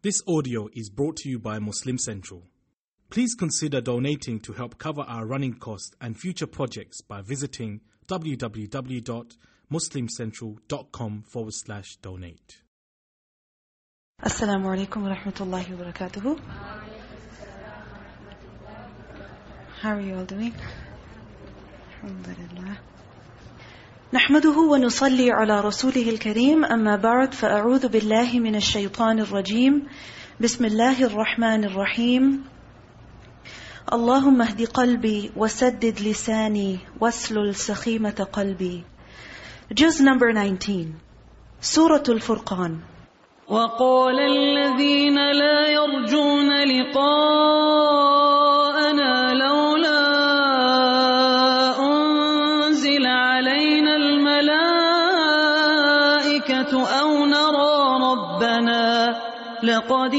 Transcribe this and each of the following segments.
This audio is brought to you by Muslim Central. Please consider donating to help cover our running costs and future projects by visiting www.muslimcentral.com forward slash donate. Assalamu alaikum wa rahmatullahi wa. How are you all doing? Alhamdulillah. نحمده ونصلي على رسوله الكريم أما بعد فأعوذ بالله من الشيطان الرجيم. بسم الله الرحمن الرحيم. اللهم اهد قلبي وسدد لساني واسلل سخيمة قلبي. Juz number 19 سورة الفرقان. وقال الذين لا يرجون لقاءنا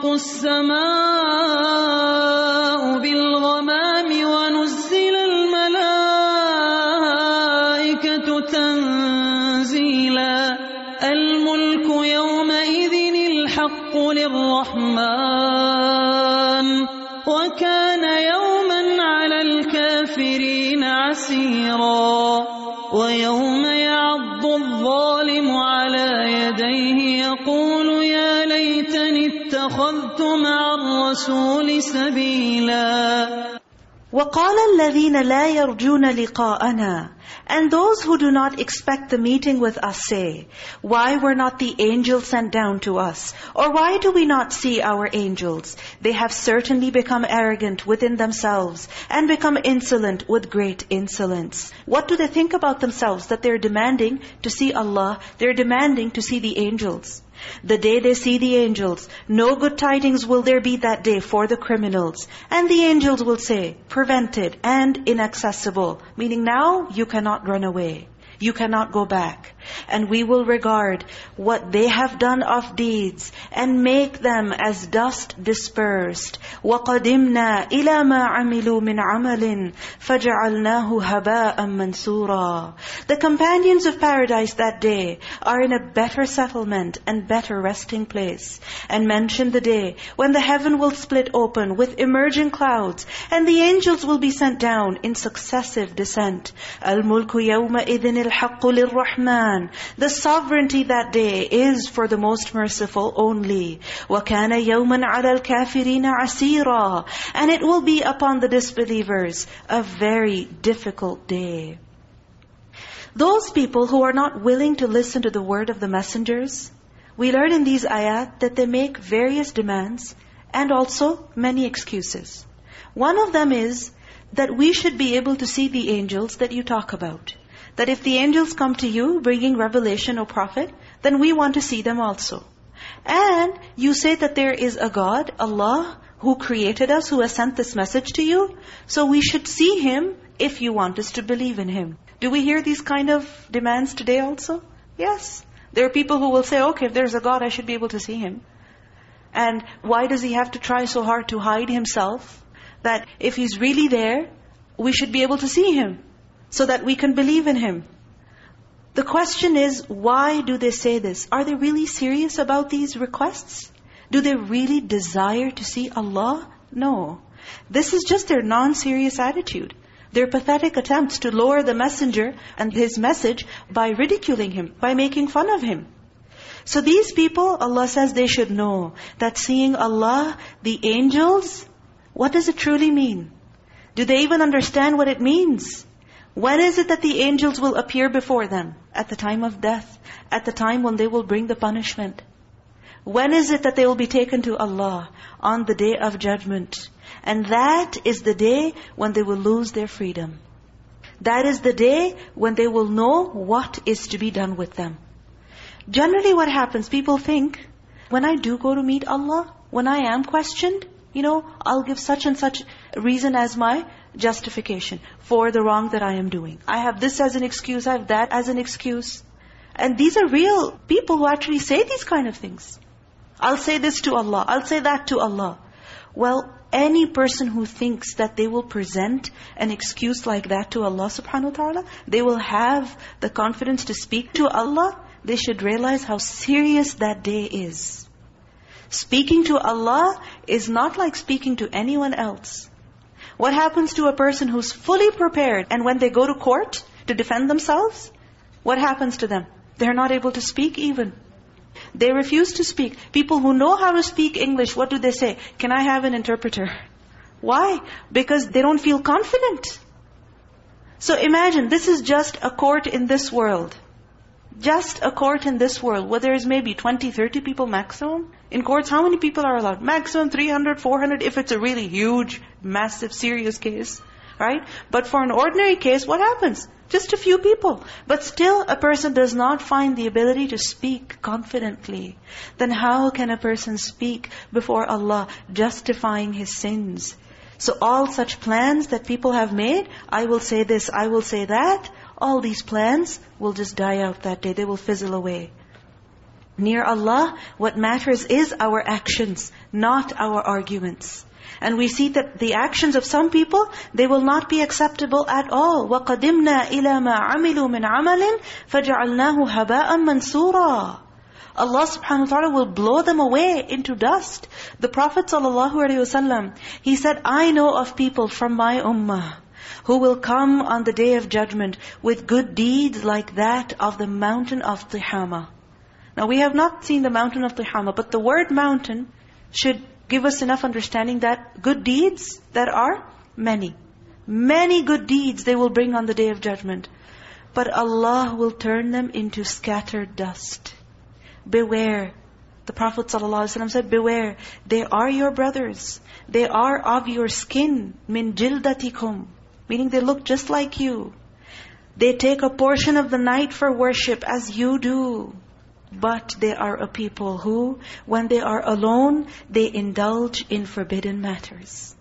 تشقق السماء بالغمام ونزل الملائكة تنزيلا. الملك يومئذ الحق للرحمن. وكان يوما على الكافرين عسيرا. ويوم يعض الظالم اتخذت مع الرسول سبيلا وقال الذين لا يرجون لقاءنا And those who do not expect the meeting with us say, Why were not the angels sent down to us? Or why do we not see our angels? They have certainly become arrogant within themselves and become insolent with great insolence. What do they think about themselves that they're demanding to see Allah? They're demanding to see the angels. The day they see the angels, no good tidings will there be that day for the criminals. And the angels will say, prevented and inaccessible. Meaning now you cannot run away. You cannot go back. And we will regard what they have done of deeds and make them as dust dispersed. وَقَدِمْنَا إِلَى مَا عَمِلُوا مِنْ عَمَلٍ فَجَعَلْنَاهُ هَبَاءً مَنْصُورًا The companions of paradise that day are in a better settlement and better resting place. And mention the day when the heaven will split open with emerging clouds and the angels will be sent down in successive descent. الْمُلْكُ يَوْمَئِذٍ الْحَقُّ لِلرَّحْمَنِ The sovereignty that day is for the most merciful only. وَكَانَ يَوْمًا عَلَى الْكَافِرِينَ عَسِيرًا And it will be upon the disbelievers a very difficult day. Those people who are not willing to listen to the word of the messengers, we learn in these ayat that they make various demands and also many excuses. One of them is that we should be able to see the angels that you talk about. That if the angels come to you bringing revelation or prophet, then we want to see them also. And you say that there is a God, Allah, who created us, who has sent this message to you. So we should see Him if you want us to believe in Him. Do we hear these kind of demands today also? Yes. There are people who will say, okay, if there's a God, I should be able to see Him. And why does He have to try so hard to hide Himself? That if He's really there, we should be able to see Him. So that we can believe in Him. The question is, why do they say this? Are they really serious about these requests? Do they really desire to see Allah? No. This is just their non-serious attitude. Their pathetic attempts to lower the messenger and his message by ridiculing him, by making fun of him. So these people, Allah says they should know that seeing Allah, the angels, what does it truly mean? Do they even understand what it means? When is it that the angels will appear before them? At the time of death. At the time when they will bring the punishment. When is it that they will be taken to Allah? On the day of judgment. And that is the day when they will lose their freedom. That is the day when they will know what is to be done with them. Generally what happens, people think, when I do go to meet Allah, when I am questioned, you know, I'll give such and such reason as my justification for the wrong that I am doing. I have this as an excuse, I have that as an excuse. And these are real people who actually say these kind of things. I'll say this to Allah, I'll say that to Allah. Well, any person who thinks that they will present an excuse like that to Allah subhanahu wa ta'ala, they will have the confidence to speak to Allah, they should realize how serious that day is. Speaking to Allah is not like speaking to anyone else. What happens to a person who's fully prepared and when they go to court to defend themselves, what happens to them? They're not able to speak even. They refuse to speak. People who know how to speak English, what do they say? Can I have an interpreter? Why? Because they don't feel confident. So imagine, this is just a court in this world. Just a court in this world, where there is maybe 20, 30 people maximum. In courts, how many people are allowed? Maximum 300, 400, if it's a really huge, massive, serious case. Right? But for an ordinary case, what happens? Just a few people. But still, a person does not find the ability to speak confidently. Then how can a person speak before Allah, justifying his sins? So all such plans that people have made, I will say this, I will say that, all these plans will just die out that day. They will fizzle away. Near Allah, what matters is our actions, not our arguments. And we see that the actions of some people, they will not be acceptable at all. وَقَدِمْنَا إِلَى مَا عَمِلُوا مِنْ عَمَلٍ فَجَعَلْنَاهُ هَبَاءً مَنْثُورًا Allah subhanahu wa ta'ala will blow them away into dust. The Prophet sallallahu wasallam, he said, I know of people from my ummah who will come on the day of judgment with good deeds like that of the mountain of Tihama. Now we have not seen the mountain of Tihama, but the word mountain should give us enough understanding that good deeds that are many. Many good deeds they will bring on the day of judgment. But Allah will turn them into scattered dust. Beware. The Prophet ﷺ said, Beware. They are your brothers. They are of your skin. Min jildatikum. Meaning they look just like you. They take a portion of the night for worship as you do. But they are a people who, when they are alone, they indulge in forbidden matters.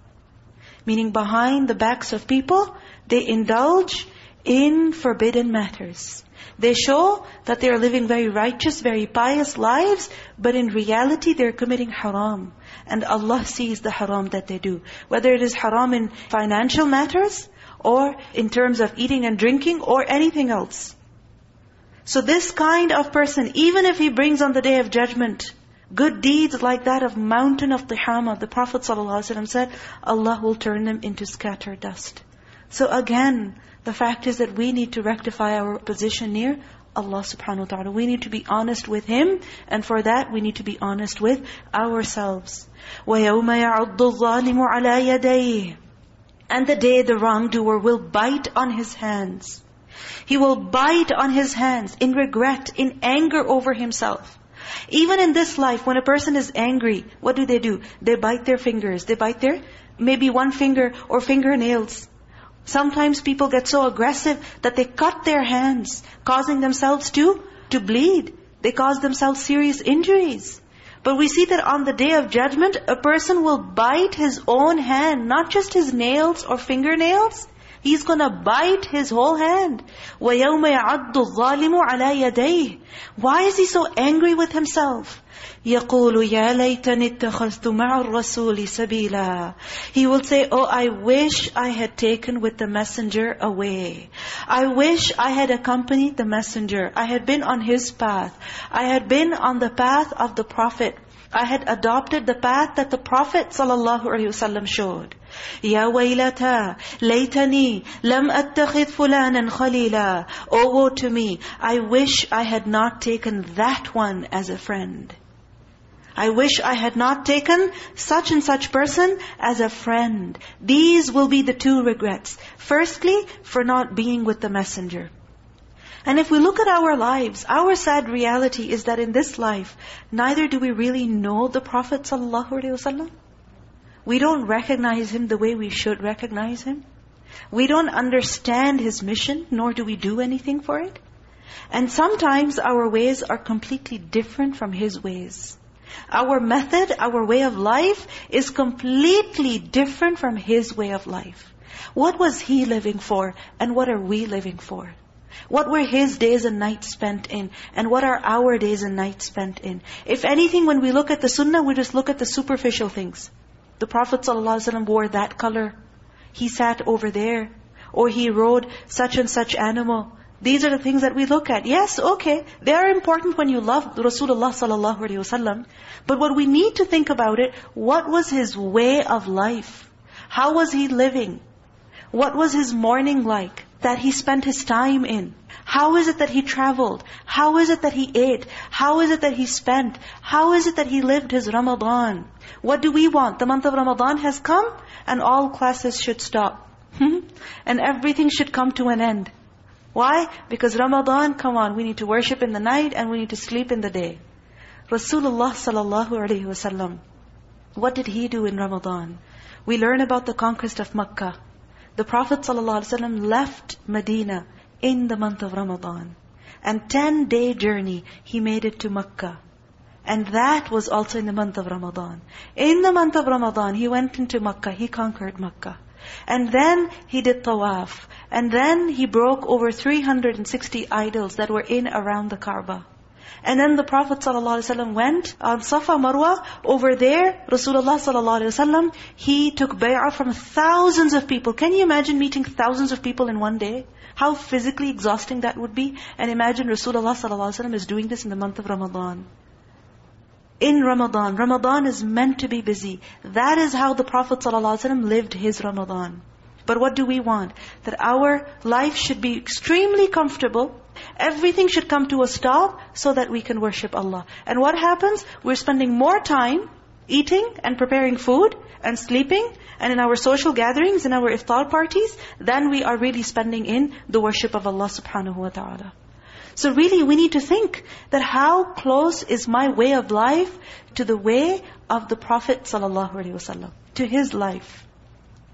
Meaning behind the backs of people, they indulge in forbidden matters. They show that they are living very righteous, very pious lives, but in reality they're committing haram. And Allah sees the haram that they do. Whether it is haram in financial matters, or in terms of eating and drinking, or anything else. So this kind of person, even if he brings on the day of judgment, good deeds like that of mountain of Tihama, the Prophet ﷺ said, Allah will turn them into scattered dust. So again, the fact is that we need to rectify our position near Allah subhanahu wa ta'ala. We need to be honest with Him, and for that we need to be honest with ourselves. وَيَوْمَ يَعُضُّ الظَّالِمُ عَلَى يَدَيْهِ and the day the wrongdoer will bite on his hands. He will bite on his hands in regret, in anger over himself. Even in this life, when a person is angry, what do they do? They bite their fingers. They bite their, maybe one finger or fingernails. Sometimes people get so aggressive that they cut their hands, causing themselves to, to bleed. They cause themselves serious injuries. But we see that on the day of judgment, a person will bite his own hand, not just his nails or fingernails, He's going to bite his whole hand. وَيَوْمَ يَعَضُّ الظَّالِمُ عَلَى يَدَيْهِ Why is he so angry with himself? يَقُولُ يَا لَيْتَنِ اتَّخَذْتُ مَعَ الرَّسُولِ سَبِيلًا He will say, Oh, I wish I had taken with the messenger away. I wish I had accompanied the messenger. I had been on his path. I had been on the path of the Prophet. I had adopted the path that the Prophet ﷺ showed. يا ويلتا ليتني لم أتخذ فلانا خليلا Oh woe to me, I wish I had not taken that one as a friend. I wish I had not taken such and such person as a friend. These will be the two regrets. Firstly, for not being with the messenger. And if we look at our lives, our sad reality is that in this life, neither do we really know the Prophet ﷺ. We don't recognize him the way we should recognize him. We don't understand his mission, nor do we do anything for it. And sometimes our ways are completely different from his ways. Our method, our way of life is completely different from his way of life. What was he living for and what are we living for? What were his days and nights spent in? And what are our days and nights spent in? If anything, when we look at the sunnah, we just look at the superficial things. The Prophet ﷺ wore that color. He sat over there. Or he rode such and such animal. These are the things that we look at. Yes, okay, they are important when you love Rasulullah sallallahu alaihi wasallam. But what we need to think about it, what was his way of life? How was he living? What was his morning like that he spent his time in? How is it that he traveled? How is it that he ate? How is it that he spent? How is it that he lived his Ramadan? What do we want? The month of Ramadan has come and all classes should stop. Hmm? and everything should come to an end. Why? Because Ramadan, come on, we need to worship in the night and we need to sleep in the day. Rasulullah sallallahu alaihi wasallam, what did he do in Ramadan? We learn about the conquest of Makkah. The Prophet wasallam left Medina in the month of Ramadan. And 10-day journey, he made it to Makkah. And that was also in the month of Ramadan. In the month of Ramadan, he went into Makkah, he conquered Makkah. And then he did tawaf. And then he broke over 360 idols that were in around the Kaaba. And then the Prophet ﷺ went on Safa Marwa. Over there, Rasulullah ﷺ, he took bay'ah from thousands of people. Can you imagine meeting thousands of people in one day? How physically exhausting that would be. And imagine Rasulullah ﷺ is doing this in the month of Ramadan in Ramadan. Ramadan is meant to be busy. That is how the Prophet ﷺ lived his Ramadan. But what do we want? That our life should be extremely comfortable. Everything should come to a stop so that we can worship Allah. And what happens? We're spending more time eating and preparing food and sleeping and in our social gatherings, in our iftar parties, than we are really spending in the worship of Allah subhanahu wa ta'ala. So really we need to think that how close is my way of life to the way of the Prophet ﷺ, to his life.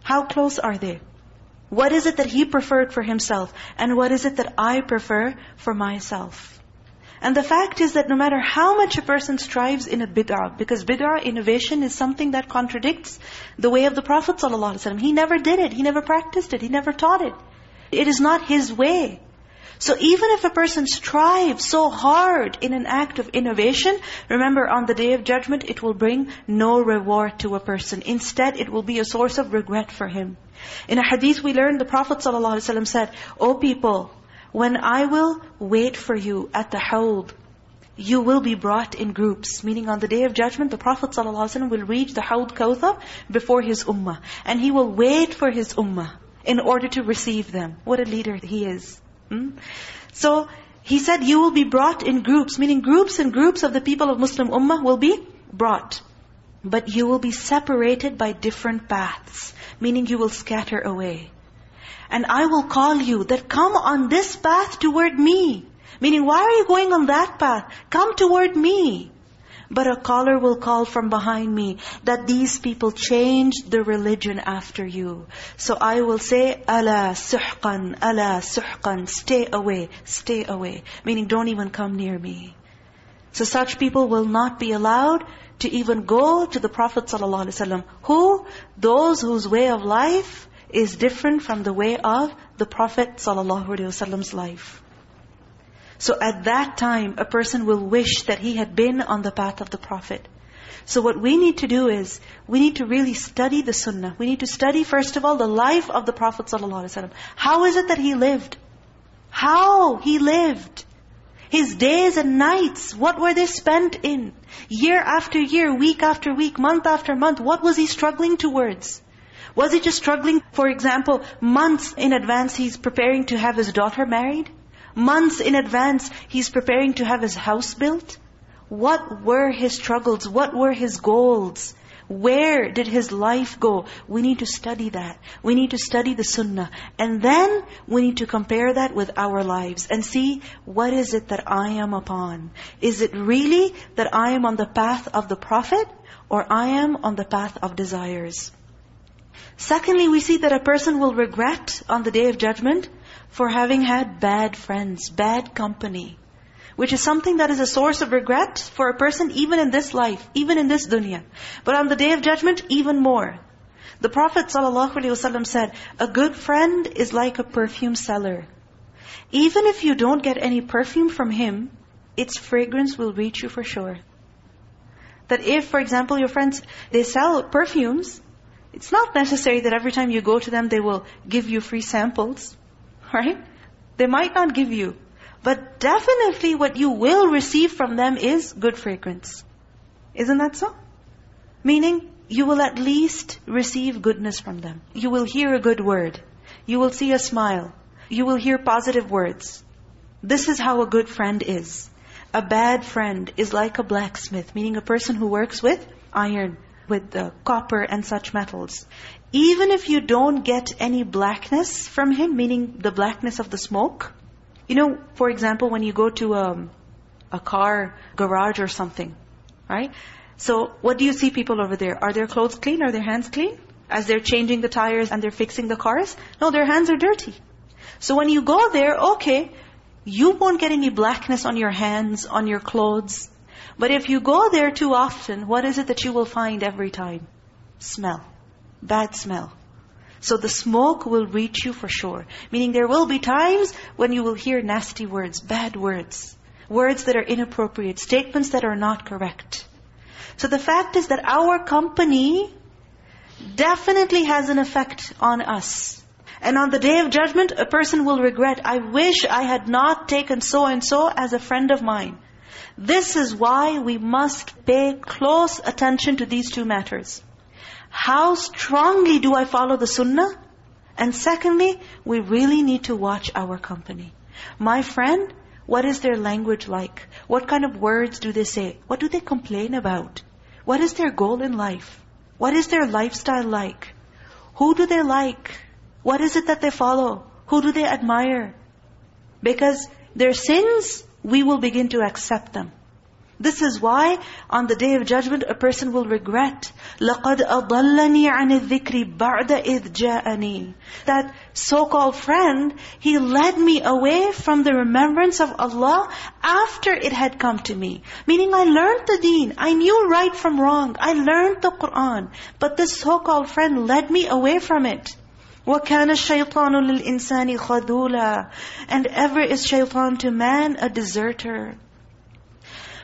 How close are they? What is it that he preferred for himself? And what is it that I prefer for myself? And the fact is that no matter how much a person strives in a bid'ah, because bid'ah, innovation, is something that contradicts the way of the Prophet ﷺ. He never did it. He never practiced it. He never taught it. It is not his way. So even if a person strives so hard in an act of innovation, remember on the Day of Judgment, it will bring no reward to a person. Instead, it will be a source of regret for him. In a hadith we learned, the Prophet ﷺ said, O people, when I will wait for you at the hawd, you will be brought in groups. Meaning on the Day of Judgment, the Prophet ﷺ will reach the Hawd Kawthar before his ummah. And he will wait for his ummah in order to receive them. What a leader he is. Hmm? So he said, you will be brought in groups, meaning groups and groups of the people of Muslim Ummah will be brought. But you will be separated by different paths, meaning you will scatter away. And I will call you that come on this path toward me. Meaning, why are you going on that path? Come toward me. But a caller will call from behind me that these people changed the religion after you. So I will say, Ala suhqan, ala suhqan, stay away, stay away. Meaning don't even come near me. So such people will not be allowed to even go to the Prophet ﷺ. Who? Those whose way of life is different from the way of the Prophet ﷺ's life. So at that time, a person will wish that he had been on the path of the Prophet. So what we need to do is, we need to really study the sunnah. We need to study, first of all, the life of the Prophet ﷺ. How is it that he lived? How he lived? His days and nights, what were they spent in? Year after year, week after week, month after month, what was he struggling towards? Was he just struggling, for example, months in advance he's preparing to have his daughter married? Months in advance, he's preparing to have his house built. What were his struggles? What were his goals? Where did his life go? We need to study that. We need to study the sunnah. And then we need to compare that with our lives and see what is it that I am upon. Is it really that I am on the path of the Prophet or I am on the path of desires? Secondly, we see that a person will regret on the Day of Judgment for having had bad friends, bad company which is something that is a source of regret for a person even in this life, even in this dunya. But on the Day of Judgment, even more. The Prophet ﷺ said, a good friend is like a perfume seller. Even if you don't get any perfume from him, its fragrance will reach you for sure. That if, for example, your friends, they sell perfumes, it's not necessary that every time you go to them, they will give you free samples. Right? They might not give you. But definitely what you will receive from them is good fragrance. Isn't that so? Meaning, you will at least receive goodness from them. You will hear a good word. You will see a smile. You will hear positive words. This is how a good friend is. A bad friend is like a blacksmith, meaning a person who works with iron, with uh, copper and such metals. Even if you don't get any blackness from him, meaning the blackness of the smoke, you know, for example, when you go to a, um, a car garage or something, right? So what do you see people over there? Are their clothes clean? Are their hands clean? As they're changing the tires and they're fixing the cars? No, their hands are dirty. So when you go there, okay, you won't get any blackness on your hands, on your clothes. But if you go there too often, what is it that you will find every time? Smell. Bad smell. So the smoke will reach you for sure. Meaning there will be times when you will hear nasty words, bad words. Words that are inappropriate, statements that are not correct. So the fact is that our company definitely has an effect on us. And on the day of judgment, a person will regret, I wish I had not taken so-and-so as a friend of mine. This is why we must pay close attention to these two matters. How strongly do I follow the sunnah? And secondly, we really need to watch our company. My friend, what is their language like? What kind of words do they say? What do they complain about? What is their goal in life? What is their lifestyle like? Who do they like? What is it that they follow? Who do they admire? Because their sins, we will begin to accept them. This is why on the day of judgment a person will regret. لَقَدْ أَضَلَّنِي عَنِ الذِّكْرِ بَعْدَ إِذْ جَاءَنِي That so-called friend, he led me away from the remembrance of Allah after it had come to me. Meaning I learned the deen. I knew right from wrong. I learned the Qur'an. But this so-called friend led me away from it. وَكَانَ الشَّيْطَانُ لِلْإِنسَانِ خَذُولًا And ever is shaitan to man a deserter.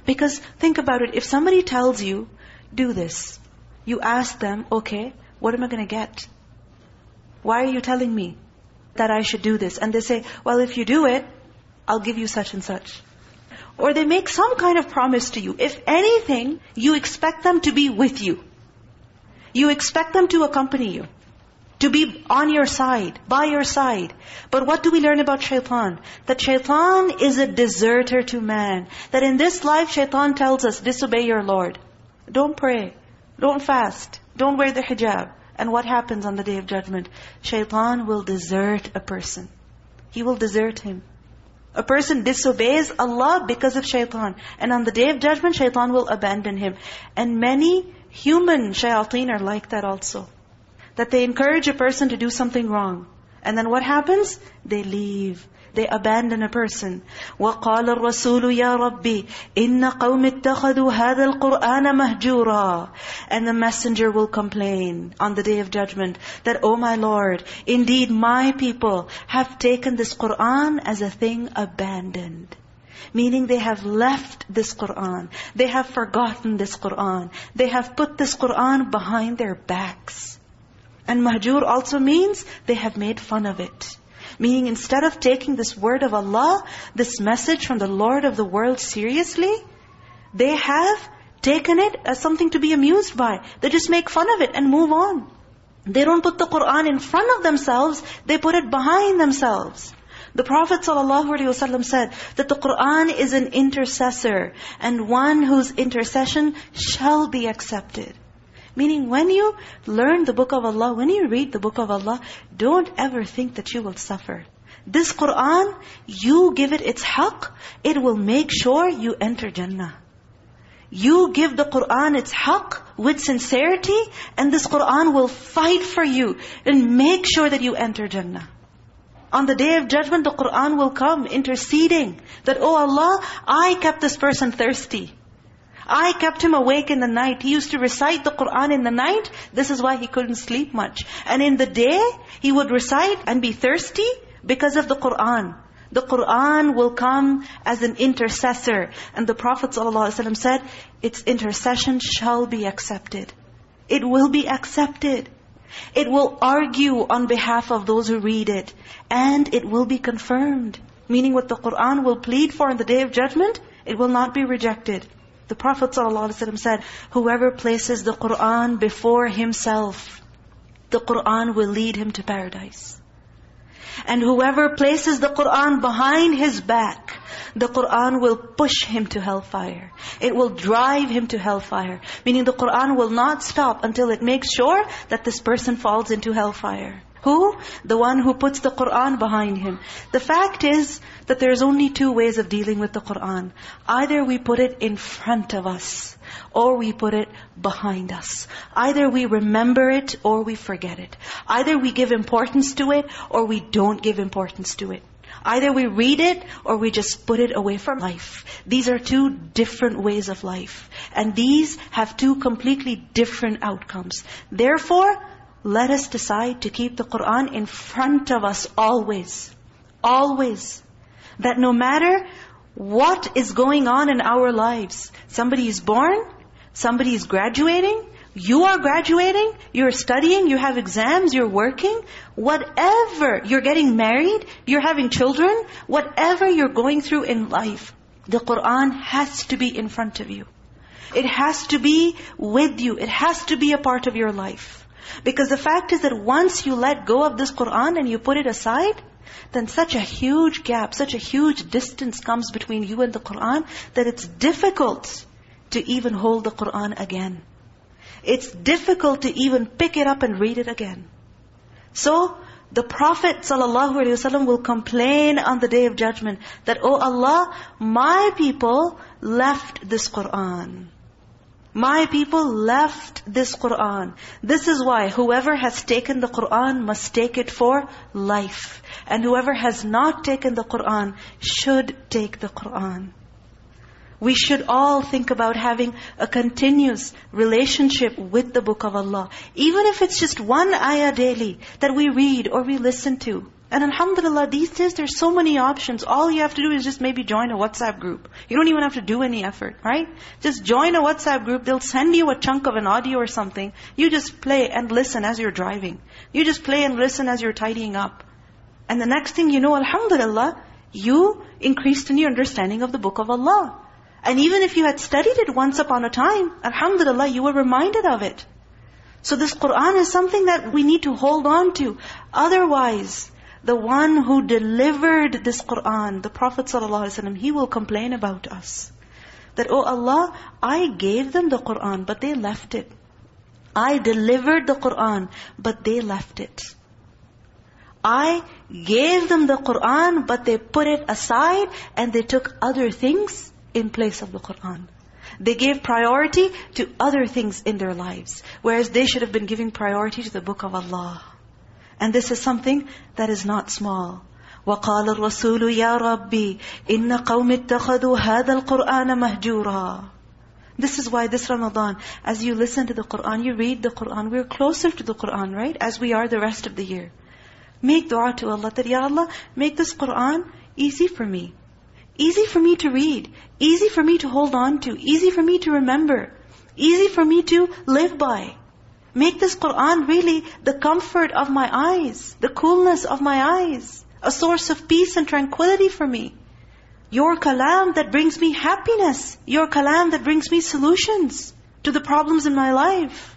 Because think about it, if somebody tells you, do this, you ask them, okay, what am I going to get? Why are you telling me that I should do this? And they say, well, if you do it, I'll give you such and such. Or they make some kind of promise to you. If anything, you expect them to be with you. You expect them to accompany you to be on your side, by your side. But what do we learn about shaitan? That shaitan is a deserter to man. That in this life, shaitan tells us, disobey your Lord. Don't pray. Don't fast. Don't wear the hijab. And what happens on the Day of Judgment? Shaitan will desert a person. He will desert him. A person disobeys Allah because of shaitan. And on the Day of Judgment, shaitan will abandon him. And many human shayateen are like that also that they encourage a person to do something wrong. And then what happens? They leave. They abandon a person. وَقَالَ الرَّسُولُ يَا رَبِّي إِنَّ قَوْمِ اتَّخَذُوا هَذَا الْقُرْآنَ مَهْجُورًا And the messenger will complain on the day of judgment that, Oh my Lord, indeed my people have taken this Qur'an as a thing abandoned. Meaning they have left this Qur'an. They have forgotten this Qur'an. They have put this Qur'an behind their backs. And mahjur also means they have made fun of it. Meaning instead of taking this word of Allah, this message from the Lord of the world seriously, they have taken it as something to be amused by. They just make fun of it and move on. They don't put the Qur'an in front of themselves, they put it behind themselves. The Prophet ﷺ said that the Qur'an is an intercessor and one whose intercession shall be accepted. Meaning when you learn the book of Allah, when you read the book of Allah, don't ever think that you will suffer. This Qur'an, you give it its haqq, it will make sure you enter Jannah. You give the Qur'an its haqq with sincerity, and this Qur'an will fight for you and make sure that you enter Jannah. On the day of judgment, the Qur'an will come interceding that, Oh Allah, I kept this person thirsty. I kept him awake in the night. He used to recite the Qur'an in the night. This is why he couldn't sleep much. And in the day, he would recite and be thirsty because of the Qur'an. The Qur'an will come as an intercessor. And the Prophet ﷺ said, its intercession shall be accepted. It will be accepted. It will argue on behalf of those who read it. And it will be confirmed. Meaning what the Qur'an will plead for on the Day of Judgment, it will not be rejected. The Prophet ﷺ said, whoever places the Qur'an before himself, the Qur'an will lead him to paradise. And whoever places the Qur'an behind his back, the Qur'an will push him to hellfire. It will drive him to hellfire. Meaning the Qur'an will not stop until it makes sure that this person falls into hellfire. Who? The one who puts the Qur'an behind him. The fact is that there's only two ways of dealing with the Qur'an. Either we put it in front of us, or we put it behind us. Either we remember it, or we forget it. Either we give importance to it, or we don't give importance to it. Either we read it, or we just put it away from life. These are two different ways of life. And these have two completely different outcomes. Therefore, let us decide to keep the Qur'an in front of us always. Always. That no matter what is going on in our lives, somebody is born, somebody is graduating, you are graduating, you're studying, you have exams, you're working, whatever, you're getting married, you're having children, whatever you're going through in life, the Qur'an has to be in front of you. It has to be with you. It has to be a part of your life. Because the fact is that once you let go of this Qur'an and you put it aside, then such a huge gap, such a huge distance comes between you and the Qur'an that it's difficult to even hold the Qur'an again. It's difficult to even pick it up and read it again. So, the Prophet ﷺ will complain on the Day of Judgment that, Oh Allah, my people left this Qur'an. My people left this Qur'an. This is why whoever has taken the Qur'an must take it for life. And whoever has not taken the Qur'an should take the Qur'an. We should all think about having a continuous relationship with the Book of Allah. Even if it's just one ayah daily that we read or we listen to. And alhamdulillah, these days there's so many options. All you have to do is just maybe join a WhatsApp group. You don't even have to do any effort, right? Just join a WhatsApp group. They'll send you a chunk of an audio or something. You just play and listen as you're driving. You just play and listen as you're tidying up. And the next thing you know, alhamdulillah, you increased in your understanding of the book of Allah. And even if you had studied it once upon a time, alhamdulillah, you were reminded of it. So this Qur'an is something that we need to hold on to. Otherwise, the one who delivered this Qur'an, the Prophet ﷺ, he will complain about us. That, oh Allah, I gave them the Qur'an, but they left it. I delivered the Qur'an, but they left it. I gave them the Qur'an, but they put it aside and they took other things in place of the Qur'an. They gave priority to other things in their lives. Whereas they should have been giving priority to the book of Allah. And this is something that is not small. وَقَالَ الرَّسُولُ يَا رَبِّي إِنَّ قَوْمِ اتَّخَذُوا هَذَا الْقُرْآنَ مَهْجُورًا This is why this Ramadan, as you listen to the Qur'an, you read the Qur'an, we're closer to the Qur'an, right? As we are the rest of the year. Make dua to Allah that, Ya Allah, make this Qur'an easy for me. Easy for me to read. Easy for me to hold on to. Easy for me to remember. Easy for me to live by. Make this Qur'an really the comfort of my eyes, the coolness of my eyes, a source of peace and tranquility for me. Your kalam that brings me happiness. Your kalam that brings me solutions to the problems in my life.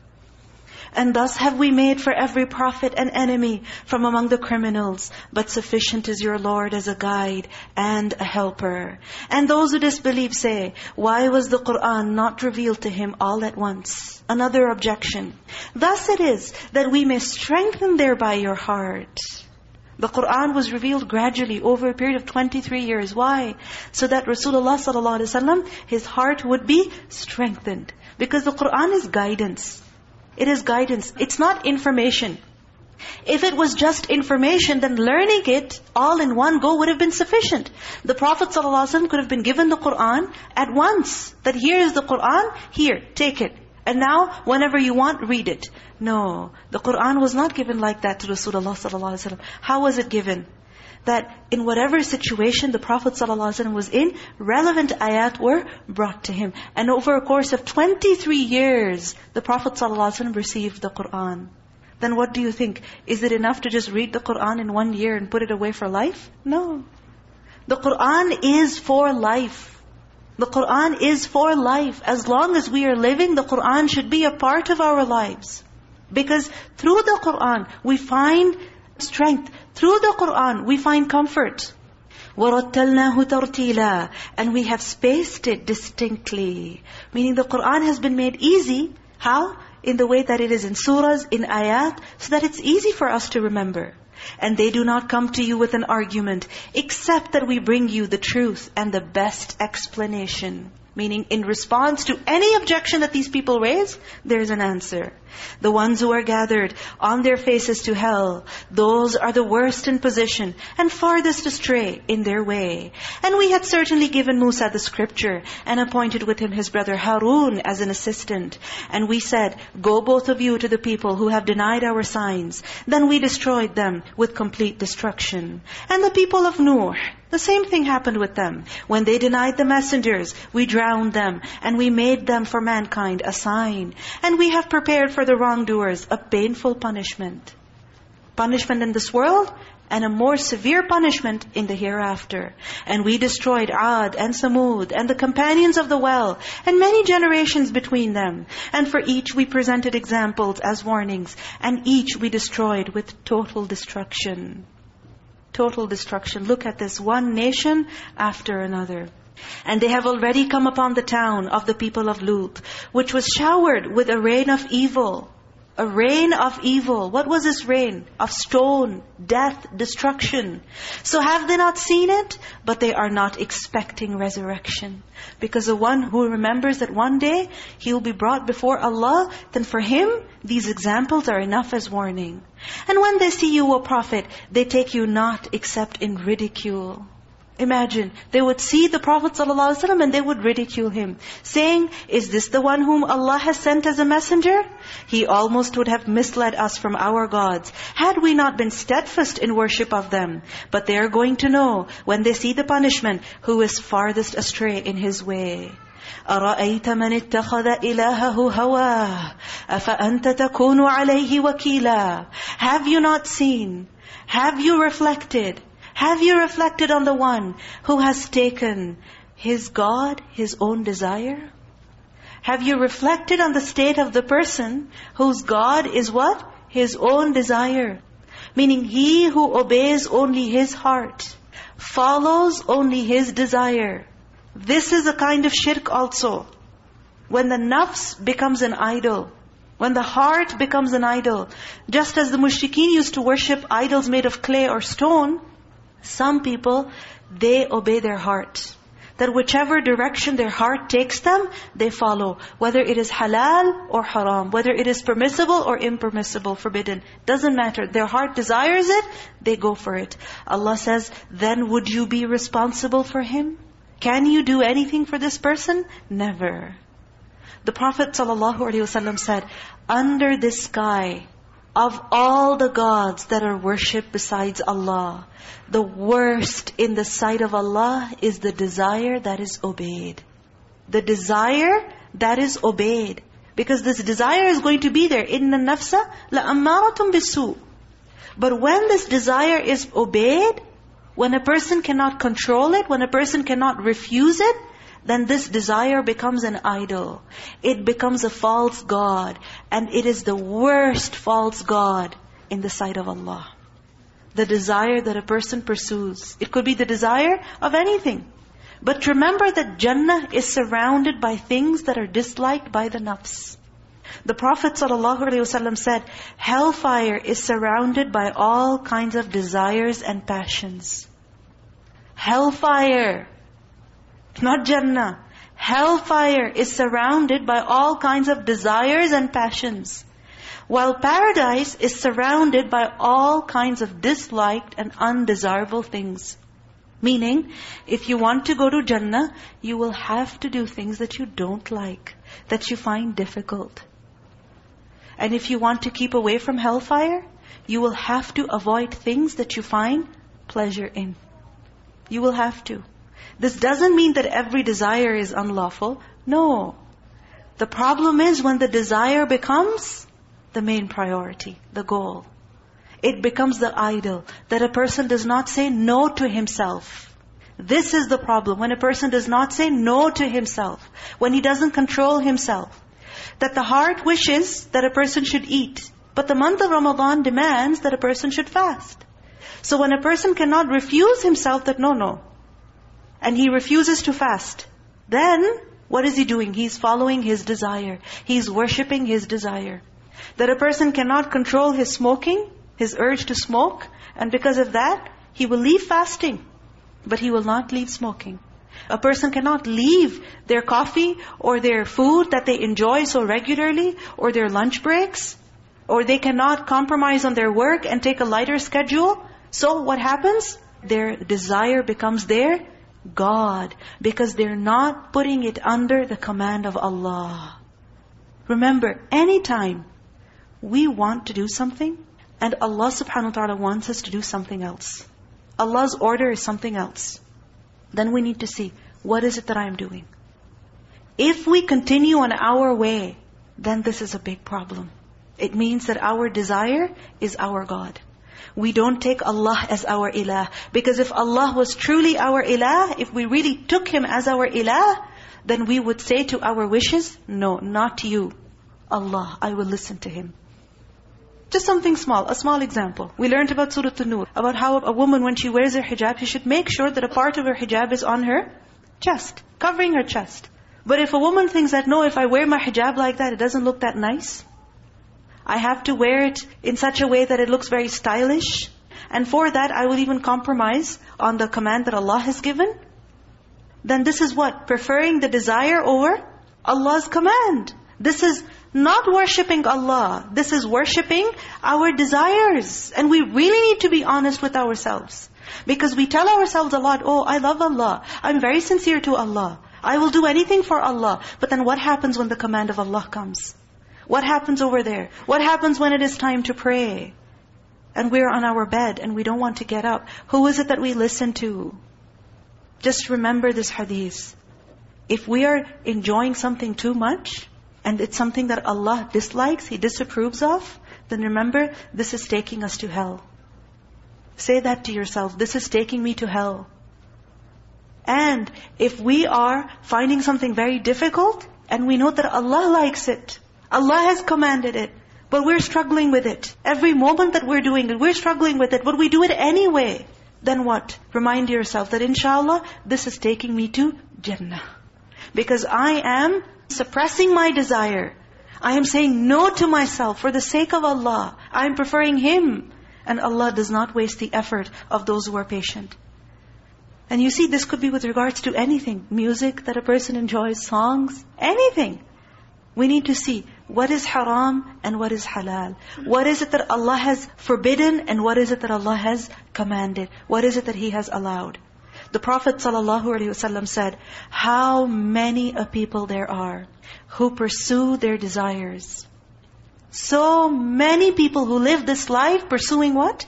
And thus have we made for every prophet an enemy from among the criminals. But sufficient is your Lord as a guide and a helper. And those who disbelieve say, why was the Qur'an not revealed to him all at once? Another objection. Thus it is that we may strengthen thereby your heart. The Qur'an was revealed gradually over a period of 23 years. Why? So that Rasulullah ﷺ, his heart would be strengthened. Because the Qur'an is guidance. It is guidance. It's not information. If it was just information, then learning it all in one go would have been sufficient. The Prophet ﷺ could have been given the Qur'an at once. That here is the Qur'an, here, take it. And now, whenever you want, read it. No, the Qur'an was not given like that to Rasulullah ﷺ. How was it given? That in whatever situation the Prophet ﷺ was in, relevant ayat were brought to him. And over a course of 23 years, the Prophet ﷺ received the Qur'an. Then what do you think? Is it enough to just read the Qur'an in one year and put it away for life? No. The Qur'an is for life. The Qur'an is for life. As long as we are living, the Qur'an should be a part of our lives. Because through the Qur'an, we find strength. Through the Qur'an, we find comfort. وَرَتَّلْنَاهُ تَرْتِيلًا And we have spaced it distinctly. Meaning the Qur'an has been made easy. How? In the way that it is in surahs, in ayat, so that it's easy for us to remember. And they do not come to you with an argument, except that we bring you the truth and the best explanation. Meaning in response to any objection that these people raise, there's an answer. The ones who are gathered on their faces to hell, those are the worst in position and farthest astray in their way. And we had certainly given Musa the scripture and appointed with him his brother Harun as an assistant. And we said, go both of you to the people who have denied our signs. Then we destroyed them with complete destruction. And the people of Nuh, the same thing happened with them. When they denied the messengers, we drowned them and we made them for mankind a sign. And we have prepared for the wrongdoers a painful punishment. Punishment in this world and a more severe punishment in the hereafter. And we destroyed Ad and Samud and the companions of the well and many generations between them. And for each we presented examples as warnings and each we destroyed with total destruction total destruction. Look at this, one nation after another. And they have already come upon the town of the people of Lut, which was showered with a rain of evil. A rain of evil. What was this rain? Of stone, death, destruction. So have they not seen it? But they are not expecting resurrection. Because the one who remembers that one day he will be brought before Allah, then for him, these examples are enough as warning. And when they see you, O Prophet, they take you not except in ridicule. Imagine, they would see the Prophet ﷺ and they would ridicule him, saying, Is this the one whom Allah has sent as a messenger? He almost would have misled us from our gods, had we not been steadfast in worship of them. But they are going to know, when they see the punishment, who is farthest astray in his way. أَرَأَيْتَ مَنِ اتَّخَذَ إِلَهَهُ هَوَاهُ أَفَأَنْتَ تَكُونُ عَلَيْهِ وَكِيلًا Have you not seen? Have you reflected? Have you reflected on the one who has taken his God, his own desire? Have you reflected on the state of the person whose God is what? His own desire. Meaning he who obeys only his heart, follows only his desire. This is a kind of shirk also. When the nafs becomes an idol, when the heart becomes an idol, just as the mushrikeen used to worship idols made of clay or stone, some people, they obey their heart. That whichever direction their heart takes them, they follow. Whether it is halal or haram. Whether it is permissible or impermissible, forbidden. Doesn't matter. Their heart desires it, they go for it. Allah says, then would you be responsible for him? Can you do anything for this person? Never. The Prophet ﷺ said, under this sky, of all the gods that are worshipped besides Allah, the worst in the sight of Allah is the desire that is obeyed. The desire that is obeyed. Because this desire is going to be there. إِنَّ النَّفْسَ لَأَمَّارَةٌ بِالسُّوءِ But when this desire is obeyed, when a person cannot control it, when a person cannot refuse it, then this desire becomes an idol. It becomes a false God. And it is the worst false God in the sight of Allah. The desire that a person pursues. It could be the desire of anything. But remember that Jannah is surrounded by things that are disliked by the nafs. The Prophet ﷺ said, Hellfire is surrounded by all kinds of desires and passions. Hellfire, not Jannah. Hellfire is surrounded by all kinds of desires and passions. While paradise is surrounded by all kinds of disliked and undesirable things. Meaning, if you want to go to Jannah, you will have to do things that you don't like, that you find difficult. And if you want to keep away from hellfire, you will have to avoid things that you find pleasure in. You will have to. This doesn't mean that every desire is unlawful. No. The problem is when the desire becomes the main priority, the goal. It becomes the idol, that a person does not say no to himself. This is the problem, when a person does not say no to himself, when he doesn't control himself. That the heart wishes that a person should eat, but the month of Ramadan demands that a person should fast. So when a person cannot refuse himself that no, no, and he refuses to fast, then what is he doing? He's following his desire. He's worshipping his desire. That a person cannot control his smoking, his urge to smoke, and because of that, he will leave fasting, but he will not leave smoking. A person cannot leave their coffee or their food that they enjoy so regularly, or their lunch breaks, or they cannot compromise on their work and take a lighter schedule. So what happens? Their desire becomes their God, because they're not putting it under the command of Allah. Remember, anytime we want to do something, and Allah subhanahu wa ta'ala wants us to do something else. Allah's order is something else. Then we need to see, what is it that I'm doing? If we continue on our way, then this is a big problem. It means that our desire is our God. We don't take Allah as our ilah. Because if Allah was truly our ilah, if we really took Him as our ilah, then we would say to our wishes, no, not you. Allah, I will listen to Him. Just something small, a small example. We learned about Surah An-Nur, about how a woman when she wears her hijab, she should make sure that a part of her hijab is on her chest, covering her chest. But if a woman thinks that, no, if I wear my hijab like that, it doesn't look that nice. I have to wear it in such a way that it looks very stylish. And for that, I will even compromise on the command that Allah has given. Then this is what? Preferring the desire over Allah's command. This is not worshipping Allah. This is worshipping our desires. And we really need to be honest with ourselves. Because we tell ourselves a lot, oh, I love Allah. I'm very sincere to Allah. I will do anything for Allah. But then what happens when the command of Allah comes? What happens over there? What happens when it is time to pray? And we're on our bed and we don't want to get up. Who is it that we listen to? Just remember this hadith. If we are enjoying something too much, and it's something that Allah dislikes, He disapproves of, then remember, this is taking us to hell. Say that to yourself, this is taking me to hell. And if we are finding something very difficult, and we know that Allah likes it, Allah has commanded it, but we're struggling with it. Every moment that we're doing it, we're struggling with it, but we do it anyway. Then what? Remind yourself that inshallah, this is taking me to Jannah. Because I am suppressing my desire. I am saying no to myself for the sake of Allah. I am preferring Him. And Allah does not waste the effort of those who are patient. And you see, this could be with regards to anything. Music that a person enjoys, songs, anything. We need to see what is haram and what is halal. What is it that Allah has forbidden and what is it that Allah has commanded? What is it that He has allowed? The Prophet ﷺ said, how many a people there are who pursue their desires. So many people who live this life pursuing what?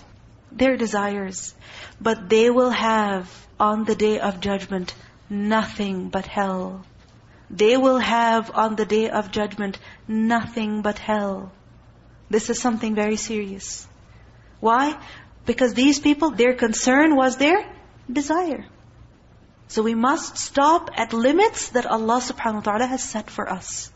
Their desires. But they will have on the day of judgment nothing but hell. They will have on the day of judgment nothing but hell. This is something very serious. Why? Because these people, their concern was their desire. So we must stop at limits that Allah subhanahu wa ta'ala has set for us.